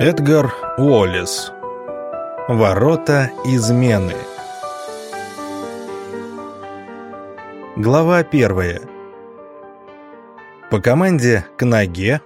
Эдгар Уоллес Ворота измены Глава первая По команде «К ноге»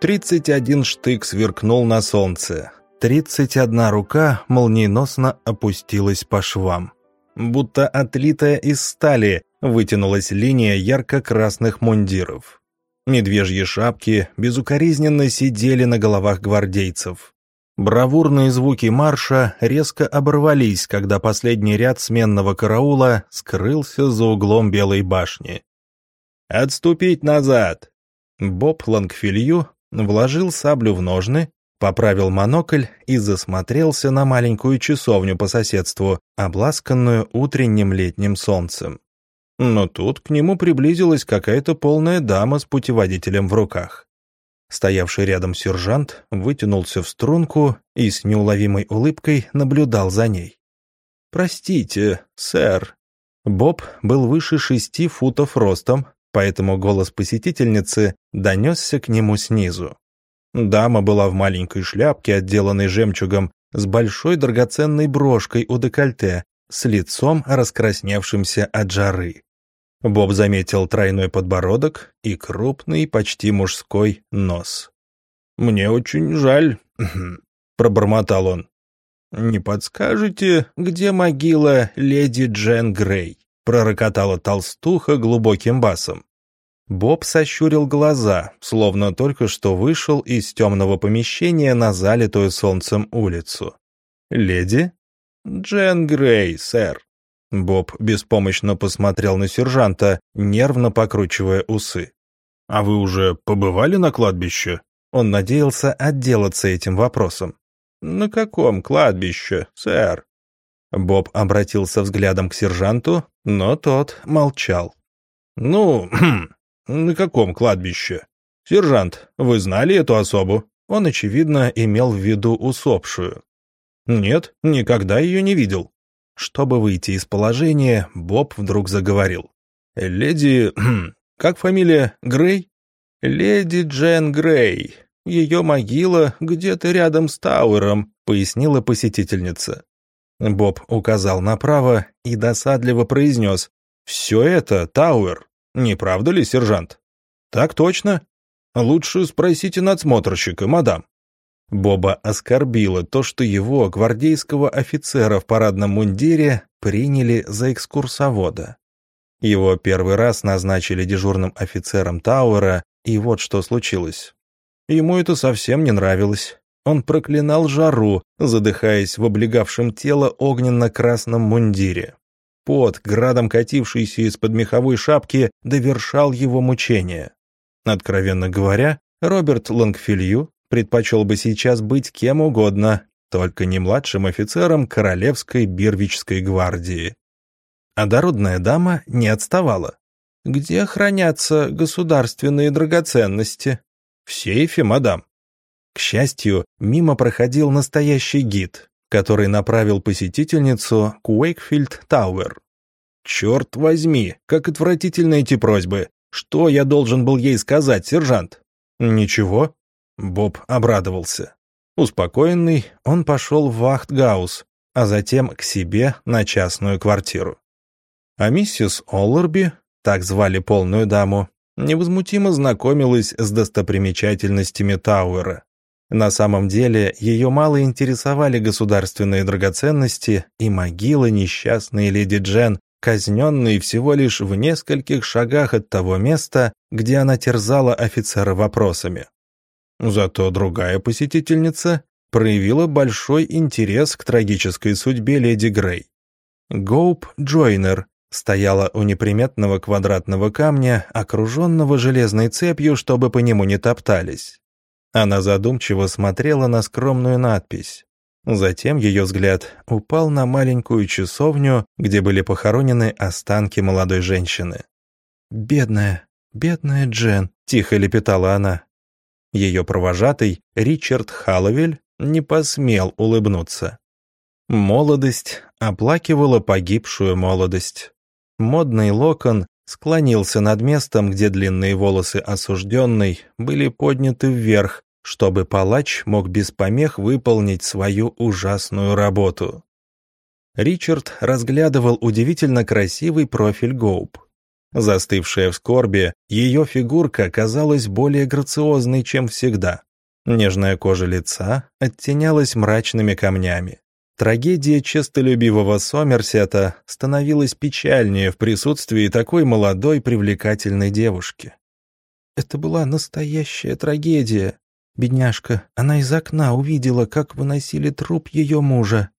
31 штык сверкнул на солнце. 31 рука молниеносно опустилась по швам. Будто отлитая из стали вытянулась линия ярко-красных мундиров. Медвежьи шапки безукоризненно сидели на головах гвардейцев. Бравурные звуки марша резко оборвались, когда последний ряд сменного караула скрылся за углом Белой башни. «Отступить назад!» Боб Лангфилью вложил саблю в ножны, поправил монокль и засмотрелся на маленькую часовню по соседству, обласканную утренним летним солнцем. Но тут к нему приблизилась какая-то полная дама с путеводителем в руках. Стоявший рядом сержант вытянулся в струнку и с неуловимой улыбкой наблюдал за ней. «Простите, сэр». Боб был выше шести футов ростом, поэтому голос посетительницы донесся к нему снизу. Дама была в маленькой шляпке, отделанной жемчугом, с большой драгоценной брошкой у декольте, с лицом, раскрасневшимся от жары. Боб заметил тройной подбородок и крупный, почти мужской нос. «Мне очень жаль», — пробормотал он. «Не подскажете, где могила леди Джен Грей?» — пророкотала толстуха глубоким басом. Боб сощурил глаза, словно только что вышел из темного помещения на залитую солнцем улицу. «Леди?» «Джен Грей, сэр». Боб беспомощно посмотрел на сержанта, нервно покручивая усы. «А вы уже побывали на кладбище?» Он надеялся отделаться этим вопросом. «На каком кладбище, сэр?» Боб обратился взглядом к сержанту, но тот молчал. «Ну, на каком кладбище? Сержант, вы знали эту особу?» Он, очевидно, имел в виду усопшую. «Нет, никогда ее не видел». Чтобы выйти из положения, Боб вдруг заговорил. «Леди... как фамилия? Грей?» «Леди Джен Грей. Ее могила где-то рядом с Тауэром», — пояснила посетительница. Боб указал направо и досадливо произнес. «Все это Тауэр. Не правда ли, сержант?» «Так точно. Лучше спросите надсмотрщика, мадам». Боба оскорбило то, что его, гвардейского офицера в парадном мундире, приняли за экскурсовода. Его первый раз назначили дежурным офицером Тауэра, и вот что случилось. Ему это совсем не нравилось. Он проклинал жару, задыхаясь в облегавшем тело огненно-красном мундире. Пот, градом катившийся из-под меховой шапки, довершал его мучения. Откровенно говоря, Роберт Лангфилью предпочел бы сейчас быть кем угодно, только не младшим офицером Королевской Бирвичской гвардии. А дородная дама не отставала. «Где хранятся государственные драгоценности?» «В сейфе, мадам». К счастью, мимо проходил настоящий гид, который направил посетительницу к Уэйкфилд Тауэр. «Черт возьми, как отвратительны эти просьбы! Что я должен был ей сказать, сержант?» «Ничего», Боб обрадовался. Успокоенный, он пошел в Вахтгаус, а затем к себе на частную квартиру. А миссис Оллерби, так звали полную даму, невозмутимо знакомилась с достопримечательностями Тауэра. На самом деле ее мало интересовали государственные драгоценности и могила несчастной леди Джен, казненной всего лишь в нескольких шагах от того места, где она терзала офицера вопросами. Зато другая посетительница проявила большой интерес к трагической судьбе леди Грей. Гоуп Джойнер стояла у неприметного квадратного камня, окруженного железной цепью, чтобы по нему не топтались. Она задумчиво смотрела на скромную надпись. Затем ее взгляд упал на маленькую часовню, где были похоронены останки молодой женщины. «Бедная, бедная Джен», — тихо лепетала она. Ее провожатый, Ричард Халловель, не посмел улыбнуться. Молодость оплакивала погибшую молодость. Модный локон склонился над местом, где длинные волосы осужденной были подняты вверх, чтобы палач мог без помех выполнить свою ужасную работу. Ричард разглядывал удивительно красивый профиль Гоуп. Застывшая в скорби, ее фигурка казалась более грациозной, чем всегда. Нежная кожа лица оттенялась мрачными камнями. Трагедия честолюбивого Сомерсета становилась печальнее в присутствии такой молодой привлекательной девушки. Это была настоящая трагедия. Бедняжка, она из окна увидела, как выносили труп ее мужа.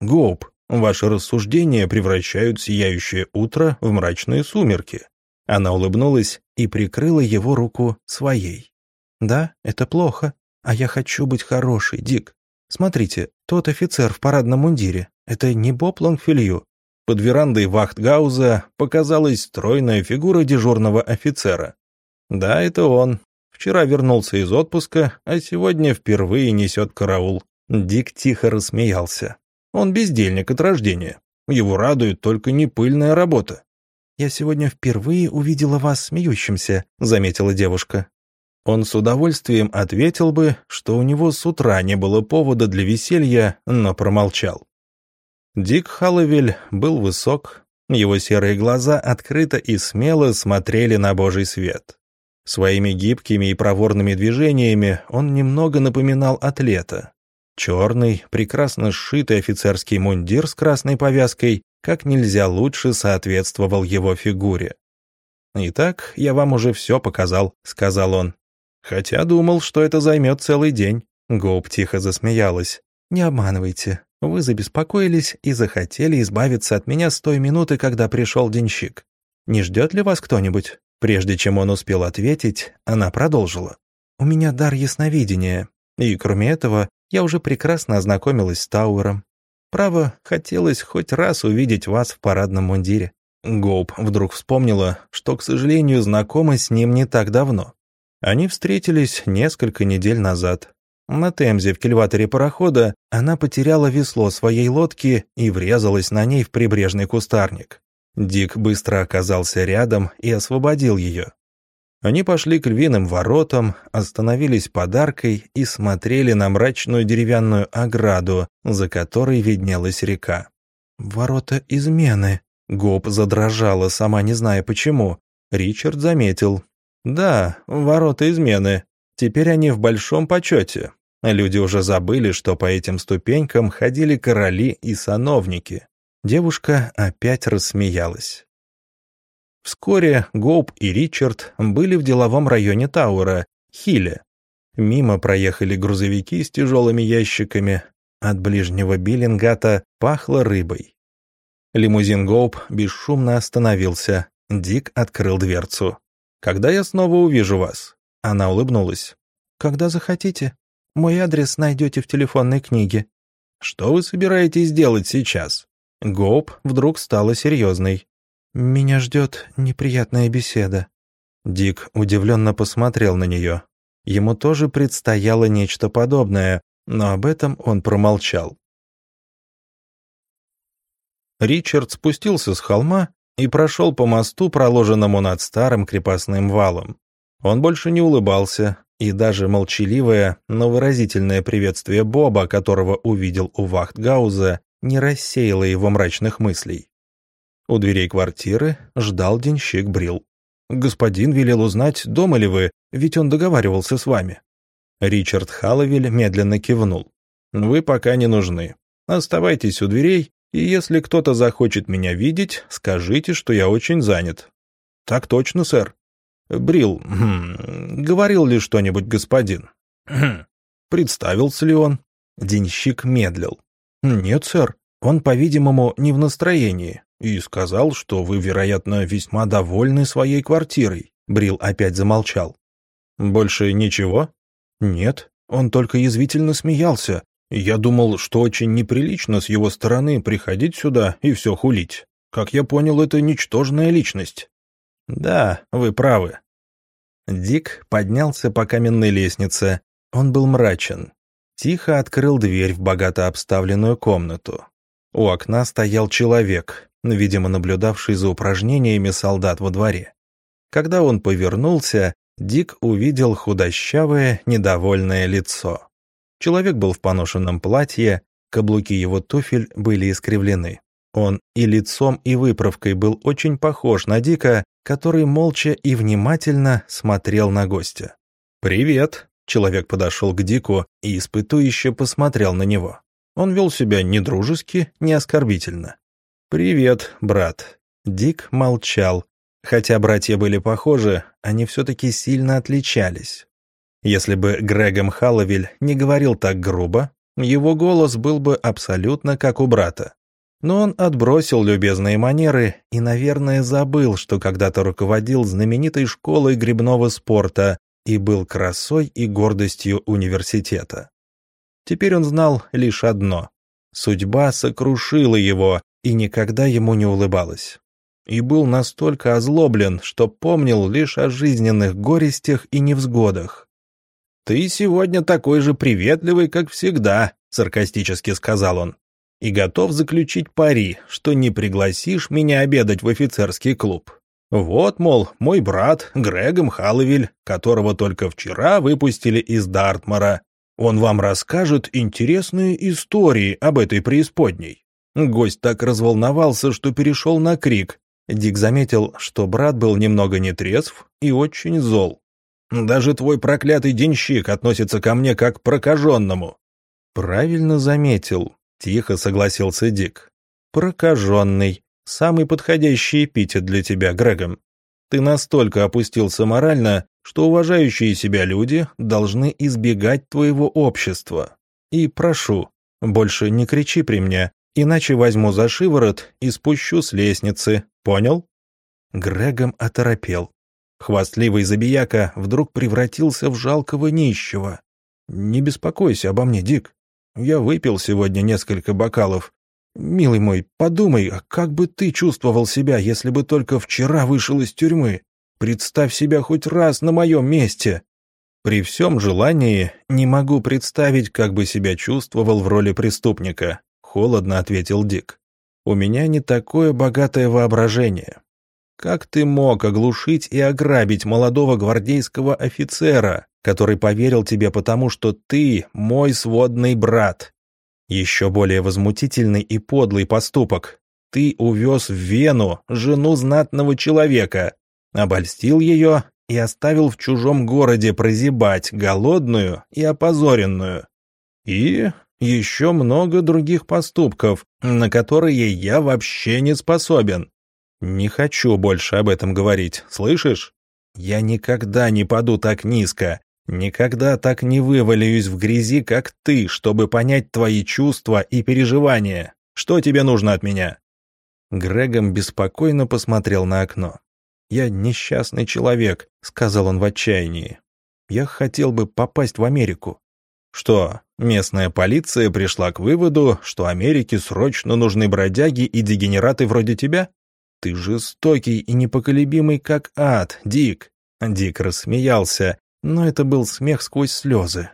Гоуп, Ваши рассуждения превращают сияющее утро в мрачные сумерки». Она улыбнулась и прикрыла его руку своей. «Да, это плохо. А я хочу быть хорошей, Дик. Смотрите, тот офицер в парадном мундире. Это не Боб Лонгфилью». Под верандой вахтгауза показалась стройная фигура дежурного офицера. «Да, это он. Вчера вернулся из отпуска, а сегодня впервые несет караул». Дик тихо рассмеялся. Он бездельник от рождения. Его радует только непыльная работа. «Я сегодня впервые увидела вас смеющимся», — заметила девушка. Он с удовольствием ответил бы, что у него с утра не было повода для веселья, но промолчал. Дик Халловель был высок, его серые глаза открыто и смело смотрели на божий свет. Своими гибкими и проворными движениями он немного напоминал атлета, Черный, прекрасно сшитый офицерский мундир с красной повязкой как нельзя лучше соответствовал его фигуре. «Итак, я вам уже все показал», — сказал он. «Хотя думал, что это займет целый день». Гоуп тихо засмеялась. «Не обманывайте. Вы забеспокоились и захотели избавиться от меня с той минуты, когда пришел денщик. Не ждет ли вас кто-нибудь?» Прежде чем он успел ответить, она продолжила. «У меня дар ясновидения, и, кроме этого, я уже прекрасно ознакомилась с Тауэром. Право, хотелось хоть раз увидеть вас в парадном мундире. Гоуп вдруг вспомнила, что, к сожалению, знакома с ним не так давно. Они встретились несколько недель назад. На Темзе в кильваторе парохода она потеряла весло своей лодки и врезалась на ней в прибрежный кустарник. Дик быстро оказался рядом и освободил ее. Они пошли к львиным воротам, остановились подаркой и смотрели на мрачную деревянную ограду, за которой виднелась река. «Ворота измены», — Гоп задрожала, сама не зная почему. Ричард заметил. «Да, ворота измены. Теперь они в большом почете. Люди уже забыли, что по этим ступенькам ходили короли и сановники». Девушка опять рассмеялась. Вскоре Гоуп и Ричард были в деловом районе Тауэра, Хиле. Мимо проехали грузовики с тяжелыми ящиками. От ближнего Биллингата пахло рыбой. Лимузин Гоуп бесшумно остановился. Дик открыл дверцу. «Когда я снова увижу вас?» Она улыбнулась. «Когда захотите. Мой адрес найдете в телефонной книге». «Что вы собираетесь делать сейчас?» Гоуп вдруг стала серьезной. «Меня ждет неприятная беседа». Дик удивленно посмотрел на нее. Ему тоже предстояло нечто подобное, но об этом он промолчал. Ричард спустился с холма и прошел по мосту, проложенному над старым крепостным валом. Он больше не улыбался, и даже молчаливое, но выразительное приветствие Боба, которого увидел у Вахтгауза, не рассеяло его мрачных мыслей. У дверей квартиры ждал денщик Брил. «Господин велел узнать, дома ли вы, ведь он договаривался с вами». Ричард Халловель медленно кивнул. «Вы пока не нужны. Оставайтесь у дверей, и если кто-то захочет меня видеть, скажите, что я очень занят». «Так точно, сэр». «Брил, хм, говорил ли что-нибудь господин?» хм, «Представился ли он?» Денщик медлил. «Нет, сэр, он, по-видимому, не в настроении и сказал, что вы, вероятно, весьма довольны своей квартирой». Брил опять замолчал. «Больше ничего?» «Нет, он только язвительно смеялся. Я думал, что очень неприлично с его стороны приходить сюда и все хулить. Как я понял, это ничтожная личность». «Да, вы правы». Дик поднялся по каменной лестнице. Он был мрачен. Тихо открыл дверь в богато обставленную комнату. У окна стоял человек, видимо, наблюдавший за упражнениями солдат во дворе. Когда он повернулся, Дик увидел худощавое, недовольное лицо. Человек был в поношенном платье, каблуки его туфель были искривлены. Он и лицом, и выправкой был очень похож на Дика, который молча и внимательно смотрел на гостя. «Привет!» — человек подошел к Дику и испытующе посмотрел на него. Он вел себя не дружески, не оскорбительно. «Привет, брат!» Дик молчал. Хотя братья были похожи, они все-таки сильно отличались. Если бы Грегом Халловиль не говорил так грубо, его голос был бы абсолютно как у брата. Но он отбросил любезные манеры и, наверное, забыл, что когда-то руководил знаменитой школой грибного спорта и был красой и гордостью университета. Теперь он знал лишь одно — судьба сокрушила его и никогда ему не улыбалась. И был настолько озлоблен, что помнил лишь о жизненных горестях и невзгодах. «Ты сегодня такой же приветливый, как всегда», — саркастически сказал он и готов заключить пари, что не пригласишь меня обедать в офицерский клуб. Вот, мол, мой брат Грегом Халловиль, которого только вчера выпустили из Дартмара. Он вам расскажет интересные истории об этой преисподней. Гость так разволновался, что перешел на крик. Дик заметил, что брат был немного нетрезв и очень зол. «Даже твой проклятый денщик относится ко мне как к прокаженному». «Правильно заметил. Тихо согласился Дик. «Прокаженный. Самый подходящий эпитет для тебя, Грегом. Ты настолько опустился морально, что уважающие себя люди должны избегать твоего общества. И прошу, больше не кричи при мне, иначе возьму за шиворот и спущу с лестницы, понял?» Грегом оторопел. Хвастливый забияка вдруг превратился в жалкого нищего. «Не беспокойся обо мне, Дик. Я выпил сегодня несколько бокалов. Милый мой, подумай, а как бы ты чувствовал себя, если бы только вчера вышел из тюрьмы? Представь себя хоть раз на моем месте. При всем желании не могу представить, как бы себя чувствовал в роли преступника, холодно ответил Дик. У меня не такое богатое воображение. Как ты мог оглушить и ограбить молодого гвардейского офицера, который поверил тебе потому, что ты мой сводный брат? Еще более возмутительный и подлый поступок. Ты увез в Вену жену знатного человека, обольстил ее и оставил в чужом городе прозябать, голодную и опозоренную. И еще много других поступков, на которые я вообще не способен. «Не хочу больше об этом говорить, слышишь? Я никогда не паду так низко, никогда так не вывалюсь в грязи, как ты, чтобы понять твои чувства и переживания. Что тебе нужно от меня?» Грегом беспокойно посмотрел на окно. «Я несчастный человек», — сказал он в отчаянии. «Я хотел бы попасть в Америку». «Что, местная полиция пришла к выводу, что Америке срочно нужны бродяги и дегенераты вроде тебя?» «Ты жестокий и непоколебимый, как ад, Дик!» Дик рассмеялся, но это был смех сквозь слезы.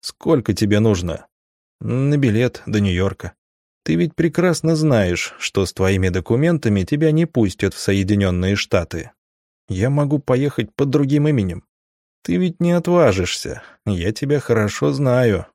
«Сколько тебе нужно?» «На билет до Нью-Йорка. Ты ведь прекрасно знаешь, что с твоими документами тебя не пустят в Соединенные Штаты. Я могу поехать под другим именем. Ты ведь не отважишься, я тебя хорошо знаю.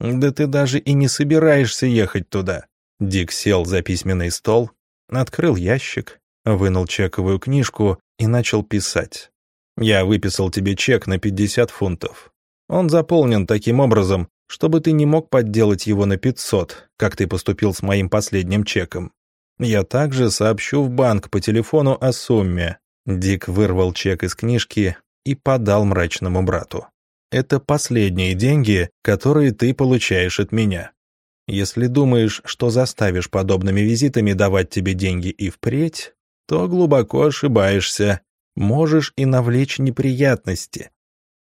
Да ты даже и не собираешься ехать туда». Дик сел за письменный стол, открыл ящик, Вынул чековую книжку и начал писать. «Я выписал тебе чек на 50 фунтов. Он заполнен таким образом, чтобы ты не мог подделать его на 500, как ты поступил с моим последним чеком. Я также сообщу в банк по телефону о сумме». Дик вырвал чек из книжки и подал мрачному брату. «Это последние деньги, которые ты получаешь от меня. Если думаешь, что заставишь подобными визитами давать тебе деньги и впредь, то глубоко ошибаешься. Можешь и навлечь неприятности.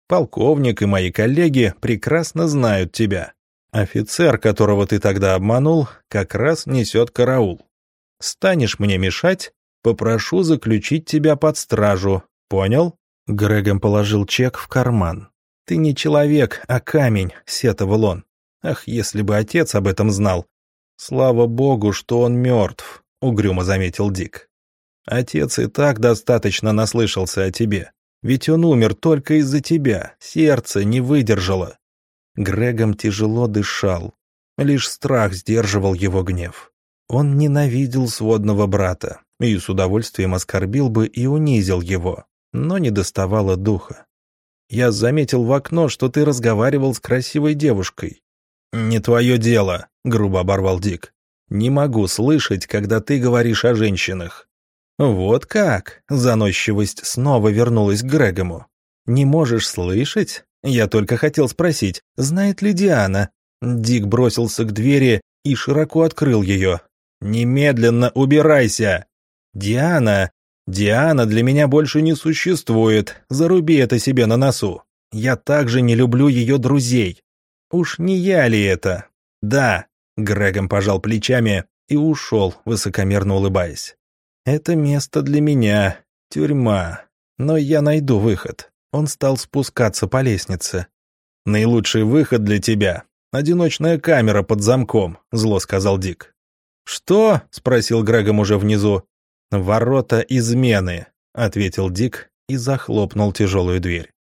Полковник и мои коллеги прекрасно знают тебя. Офицер, которого ты тогда обманул, как раз несет караул. Станешь мне мешать, попрошу заключить тебя под стражу. Понял?» Грегом положил чек в карман. «Ты не человек, а камень», — сетовал он. «Ах, если бы отец об этом знал!» «Слава богу, что он мертв», — угрюмо заметил Дик. Отец и так достаточно наслышался о тебе. Ведь он умер только из-за тебя, сердце не выдержало». Грегом тяжело дышал. Лишь страх сдерживал его гнев. Он ненавидел сводного брата и с удовольствием оскорбил бы и унизил его, но не доставало духа. «Я заметил в окно, что ты разговаривал с красивой девушкой». «Не твое дело», — грубо оборвал Дик. «Не могу слышать, когда ты говоришь о женщинах». «Вот как?» — заносчивость снова вернулась к Грегому. «Не можешь слышать? Я только хотел спросить, знает ли Диана?» Дик бросился к двери и широко открыл ее. «Немедленно убирайся!» «Диана! Диана для меня больше не существует, заруби это себе на носу. Я также не люблю ее друзей. Уж не я ли это?» «Да», — Грегом пожал плечами и ушел, высокомерно улыбаясь. «Это место для меня, тюрьма, но я найду выход». Он стал спускаться по лестнице. «Наилучший выход для тебя — одиночная камера под замком», — зло сказал Дик. «Что?» — спросил Грегом уже внизу. «Ворота измены», — ответил Дик и захлопнул тяжелую дверь.